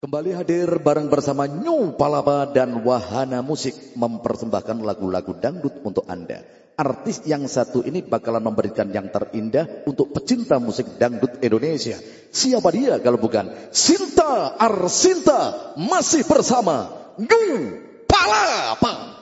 Kembali hadir bareng bersama New Palapa dan Wahana Musik mempersembahkan lagu-lagu dangdut untuk Anda. Artis yang satu ini bakalan memberikan yang terindah untuk pecinta musik dangdut Indonesia. Siapa dia kalau bukan Sinta Arsinta masih bersama New Palapa.